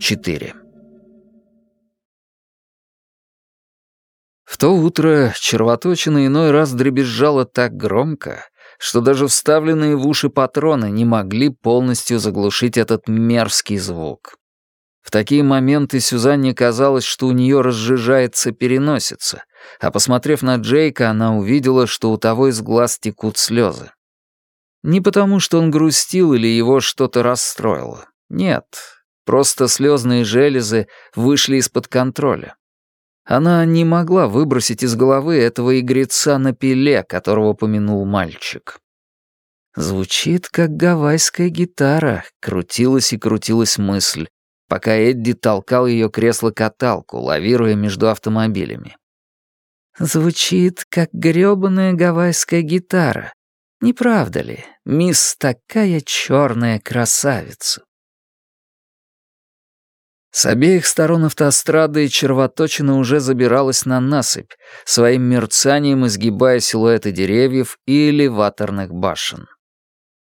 4. В то утро червоточина иной раз дребезжала так громко, что даже вставленные в уши патроны не могли полностью заглушить этот мерзкий звук. В такие моменты Сюзанне казалось, что у нее разжижается переносица, а посмотрев на Джейка, она увидела, что у того из глаз текут слезы. Не потому, что он грустил или его что-то расстроило. Нет, просто слезные железы вышли из-под контроля. Она не могла выбросить из головы этого игреца на пиле, которого помянул мальчик. Звучит, как гавайская гитара, крутилась и крутилась мысль, пока Эдди толкал ее кресло-каталку, лавируя между автомобилями. Звучит, как грёбаная гавайская гитара. Не правда ли, мисс такая черная красавица? С обеих сторон автострады червоточина уже забиралась на насыпь, своим мерцанием изгибая силуэты деревьев и элеваторных башен.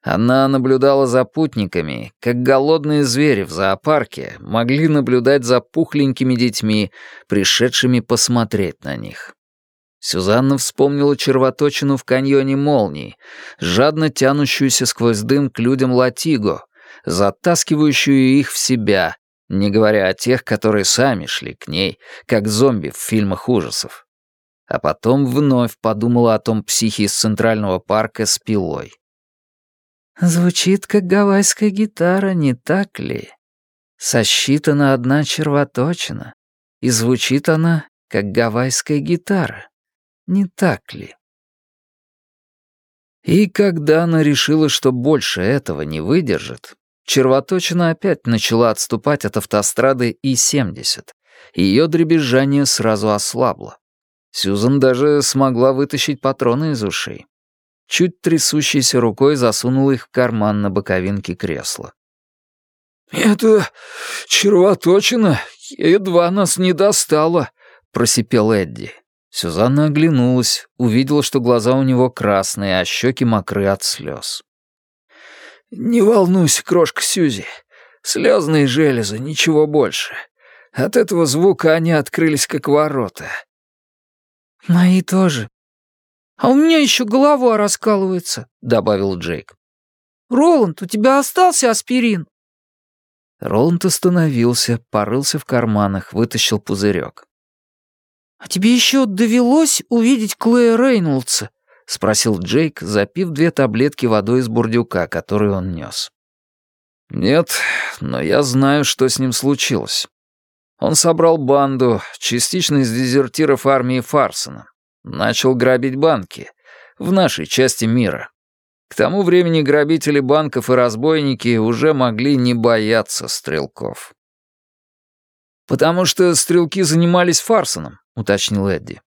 Она наблюдала за путниками, как голодные звери в зоопарке могли наблюдать за пухленькими детьми, пришедшими посмотреть на них. Сюзанна вспомнила червоточину в каньоне молний, жадно тянущуюся сквозь дым к людям Латиго, затаскивающую их в себя, не говоря о тех, которые сами шли к ней, как зомби в фильмах ужасов. А потом вновь подумала о том психе из Центрального парка с пилой. «Звучит, как гавайская гитара, не так ли? Сосчитана одна червоточина, и звучит она, как гавайская гитара, не так ли?» И когда она решила, что больше этого не выдержит, Червоточина опять начала отступать от автострады И-70. Ее дребезжание сразу ослабло. Сьюзан даже смогла вытащить патроны из ушей. Чуть трясущейся рукой засунула их в карман на боковинке кресла. «Это червоточина едва нас не достала», — просипел Эдди. Сюзанна оглянулась, увидела, что глаза у него красные, а щеки мокры от слез. «Не волнуйся, крошка Сюзи. Слезные железы, ничего больше. От этого звука они открылись как ворота». «Мои тоже. А у меня еще голова раскалывается», — добавил Джейк. «Роланд, у тебя остался аспирин?» Роланд остановился, порылся в карманах, вытащил пузырек. «А тебе еще довелось увидеть Клея Рейнольдса?» — спросил Джейк, запив две таблетки водой из бурдюка, который он нес. «Нет, но я знаю, что с ним случилось. Он собрал банду, частично из дезертиров армии Фарсона. Начал грабить банки. В нашей части мира. К тому времени грабители банков и разбойники уже могли не бояться стрелков». «Потому что стрелки занимались Фарсоном», — уточнил Эдди.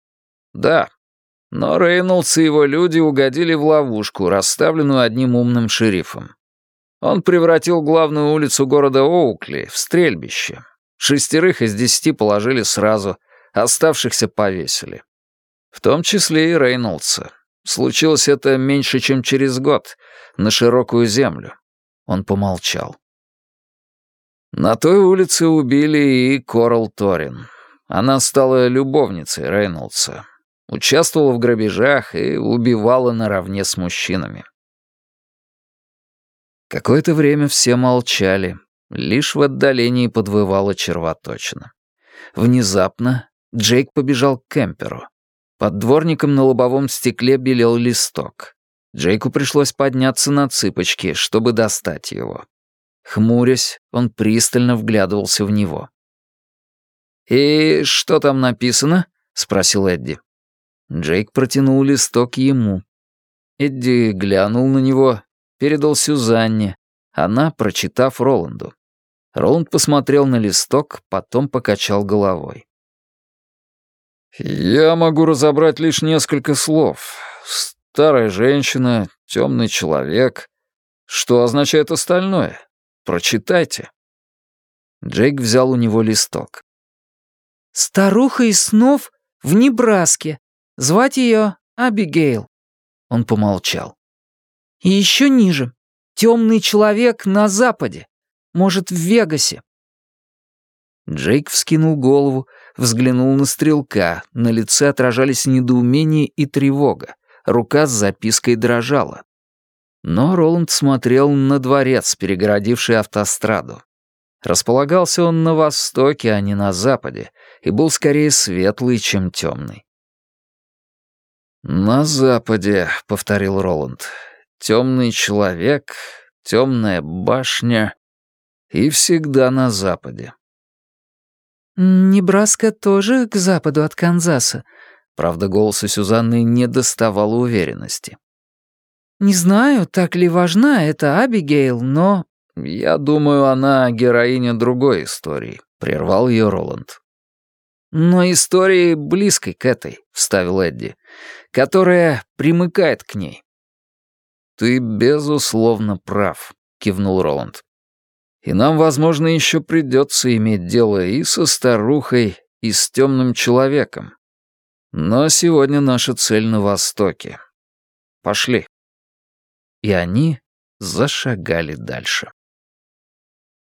«Да, но Рейнольдс и его люди угодили в ловушку, расставленную одним умным шерифом. Он превратил главную улицу города Оукли в стрельбище. Шестерых из десяти положили сразу, оставшихся повесили. В том числе и Рейнольдса. Случилось это меньше, чем через год, на широкую землю. Он помолчал. На той улице убили и Корал Торин. Она стала любовницей Рейнольдса. Участвовала в грабежах и убивала наравне с мужчинами. Какое-то время все молчали. Лишь в отдалении подвывала червоточина. Внезапно Джейк побежал к кемперу. Под дворником на лобовом стекле белел листок. Джейку пришлось подняться на цыпочки, чтобы достать его. Хмурясь, он пристально вглядывался в него. «И что там написано?» — спросил Эдди. Джейк протянул листок ему. Эдди глянул на него, передал Сюзанне, она, прочитав Роланду. Роланд посмотрел на листок, потом покачал головой. «Я могу разобрать лишь несколько слов. Старая женщина, темный человек. Что означает остальное? Прочитайте». Джейк взял у него листок. «Старуха из снов в Небраске», Звать ее Абигейл». Он помолчал. «И еще ниже. Темный человек на западе. Может, в Вегасе?» Джейк вскинул голову, взглянул на стрелка, на лице отражались недоумение и тревога, рука с запиской дрожала. Но Роланд смотрел на дворец, перегородивший автостраду. Располагался он на востоке, а не на западе, и был скорее светлый, чем темный. «На западе», — повторил Роланд, — «темный человек, темная башня и всегда на западе». «Небраска тоже к западу от Канзаса», правда, голос у Сюзанны не доставало уверенности. «Не знаю, так ли важна эта Абигейл, но...» «Я думаю, она героиня другой истории», — прервал ее Роланд. «Но истории близкой к этой», — вставил Эдди, «которая примыкает к ней». «Ты, безусловно, прав», — кивнул Роланд. «И нам, возможно, еще придется иметь дело и со старухой, и с темным человеком. Но сегодня наша цель на Востоке. Пошли». И они зашагали дальше.